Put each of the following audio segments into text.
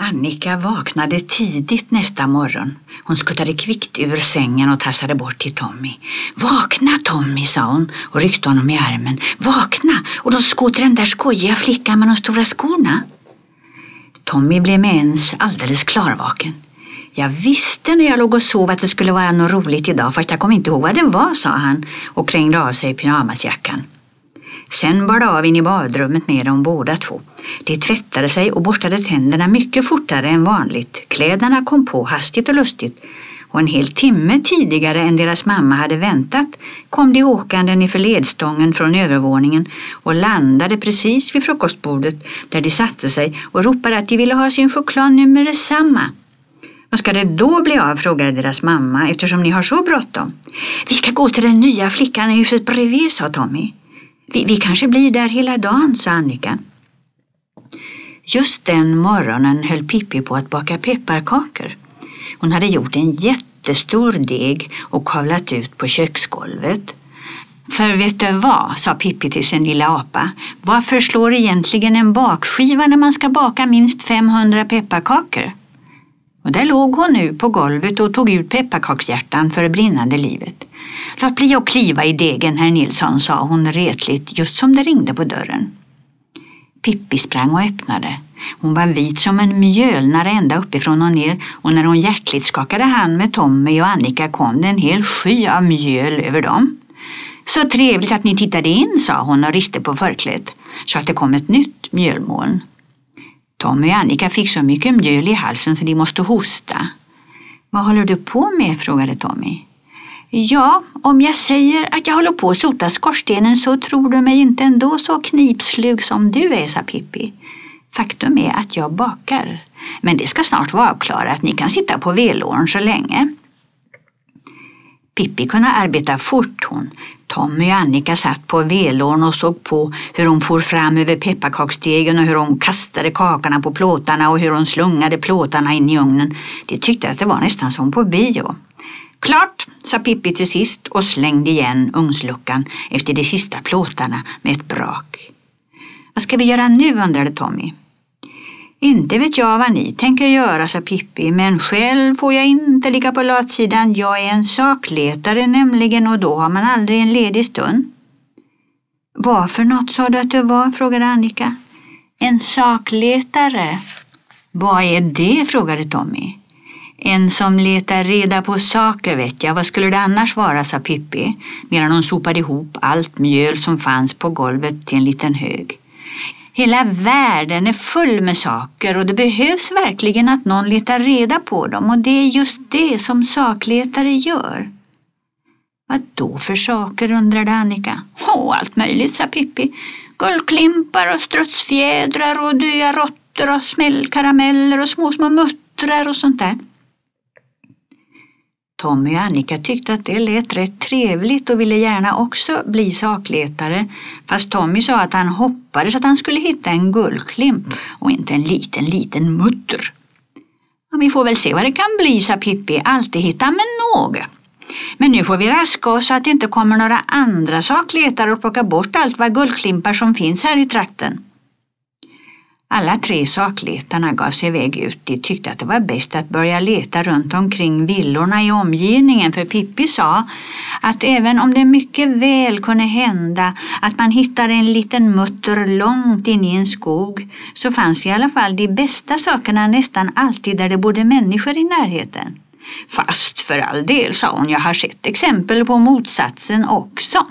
Annika vaknade tidigt nästa morgon. Hon skuttade kvickt ur sängen och tassade bort till Tommy. Vakna Tommy, sa hon och ryckte honom i armen. Vakna! Och då gå till den där skojiga flickan med de stora skorna. Tommy blev med ens alldeles klarvaken. Jag visste när jag låg och sov att det skulle vara något roligt idag fast jag kom inte ihåg vad det var, sa han och krängde av sig pyjamasjackan. Sen bar det av in i badrummet med dem båda två. De tvättade sig och borstade tänderna mycket fortare än vanligt. Kläderna kom på hastigt och lustigt. Och en hel timme tidigare än deras mamma hade väntat kom de åkande nerför ledstången från övervåningen och landade precis vid frukostbordet där de satte sig och ropade att de ville ha sin choklad nu med detsamma. Vad ska det då bli av? frågade deras mamma eftersom ni har så bråttom. Vi ska gå till den nya flickan i huset bredvid, sa Tommy. Vi, vi kanske blir där hela dagen, sa Annika. Just den morgonen höll Pippi på att baka pepparkakor. Hon hade gjort en jättestor deg och kavlat ut på köksgolvet. För vet du vad, sa Pippi till sin lilla apa, varför slår egentligen en bakskiva när man ska baka minst 500 pepparkakor? Och där låg hon nu på golvet och tog ut pepparkakshjärtan för det brinnande livet. Låt bli att kliva i degen, herr Nilsson, sa hon retligt just som det ringde på dörren. Pippi sprang och öppnade. Hon var vit som en mjölnare ända uppifrån och ner och när hon hjärtligt skakade hand med Tommy och Annika kom det en hel sky av mjöl över dem. Så trevligt att ni tittade in, sa hon och riste på förklädet så att det kom ett nytt mjölmoln. Tommy och Annika fick så mycket mjöl i halsen så de måste hosta. Vad håller du på med? frågade Tommy. Ja, om jag säger att jag håller på att sota skorstenen så tror du mig inte ändå så knipslug som du är, sa Pippi. Faktum är att jag bakar. Men det ska snart vara avklarat. Ni kan sitta på velåren så länge. Pippi kunde arbeta fort hon. Tommy och Annika satt på velåren och såg på hur hon for fram över pepparkaksdegen och hur hon kastade kakorna på plåtarna och hur hon slungade plåtarna in i ugnen. De tyckte att det var nästan som på bio. Klart, sa Pippi till sist och slängde igen ugnsluckan efter de sista plåtarna med ett brak. Vad ska vi göra nu, undrade Tommy. Inte vet jag vad ni tänker göra, sa Pippi, men själv får jag inte ligga på latsidan. Jag är en sakletare nämligen och då har man aldrig en ledig stund. Vad för något sa du att du var? frågade Annika. En sakletare. Vad är det? frågade Tommy. En som letar reda på saker vet jag, vad skulle det annars vara, sa Pippi, medan hon sopade ihop allt mjöl som fanns på golvet till en liten hög. Hela världen är full med saker och det behövs verkligen att någon letar reda på dem och det är just det som sakletare gör. Vad då för saker undrade Annika. Åh, allt möjligt, sa Pippi. Guldklimpar och strutsfjädrar och döda råttor och smällkarameller och små, små muttrar och sånt där. Tommy och Annika tyckte att det lät rätt trevligt och ville gärna också bli sakletare. Fast Tommy sa att han hoppades att han skulle hitta en guldklimp och inte en liten, liten mutter. Ja, vi får väl se vad det kan bli, sa Pippi. Alltid hitta med något. Men nu får vi raska oss så att det inte kommer några andra sakletare och plocka bort allt vad guldklimpar som finns här i trakten. Alla tre sakletarna gav sig iväg ut. De tyckte att det var bäst att börja leta runt omkring villorna i omgivningen för Pippi sa att även om det mycket väl kunde hända att man hittade en liten mutter långt in i en skog så fanns i alla fall de bästa sakerna nästan alltid där det bodde människor i närheten. Fast för all del, sa hon, jag har sett exempel på motsatsen också.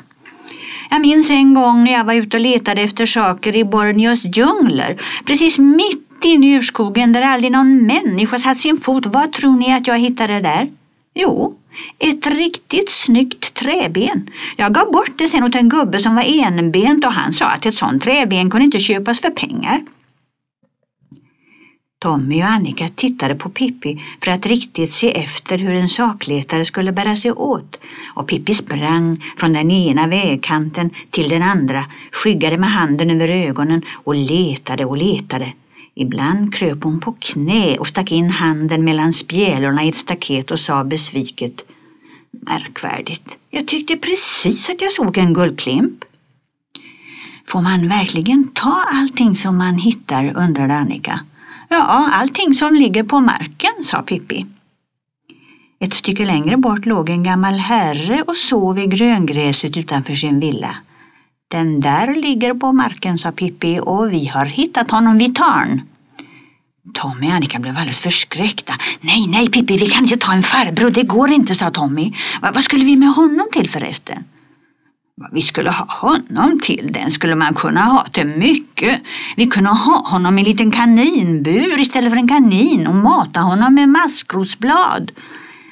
Jag minns en gång när jag var ute och letade efter saker i Borneos djungler. Precis mitt inne i urskogen där aldrig någon människa satt sin fot. Vad tror ni att jag hittade där? Jo, ett riktigt snyggt träben. Jag gav bort det sen åt en gubbe som var enbent och han sa att ett sånt träben kunde inte köpas för pengar. Tommy och Annika tittade på Pippi för att riktigt se efter hur en sakletare skulle bära sig åt och Pippi sprang från den ena vägkanten till den andra, skyggade med handen över ögonen och letade och letade. Ibland kröp hon på knä och stack in handen mellan spjälorna i ett staket och sa besviket Märkvärdigt, jag tyckte precis att jag såg en guldklimp. Får man verkligen ta allting som man hittar, undrade Annika. Ja, allting som ligger på marken, sa Pippi. Ett stycke längre bort låg en gammal herre och sov i gröngräset utanför sin villa. Den där ligger på marken, sa Pippi, och vi har hittat honom vid tarn. Tommy och Annika blev alldeles förskräckta. Nej, nej Pippi, vi kan inte ta en farbror, det går inte, sa Tommy. Vad skulle vi med honom till förresten? Vad vi skulle ha honom till, den skulle man kunna ha till mycket. Vi kunde ha honom i en liten kaninbur istället för en kanin och mata honom med maskrosblad.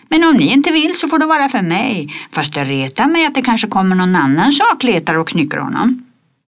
Men om ni inte vill så får det vara för mig, fast det retar mig att det kanske kommer någon annan sakletare och knycker honom.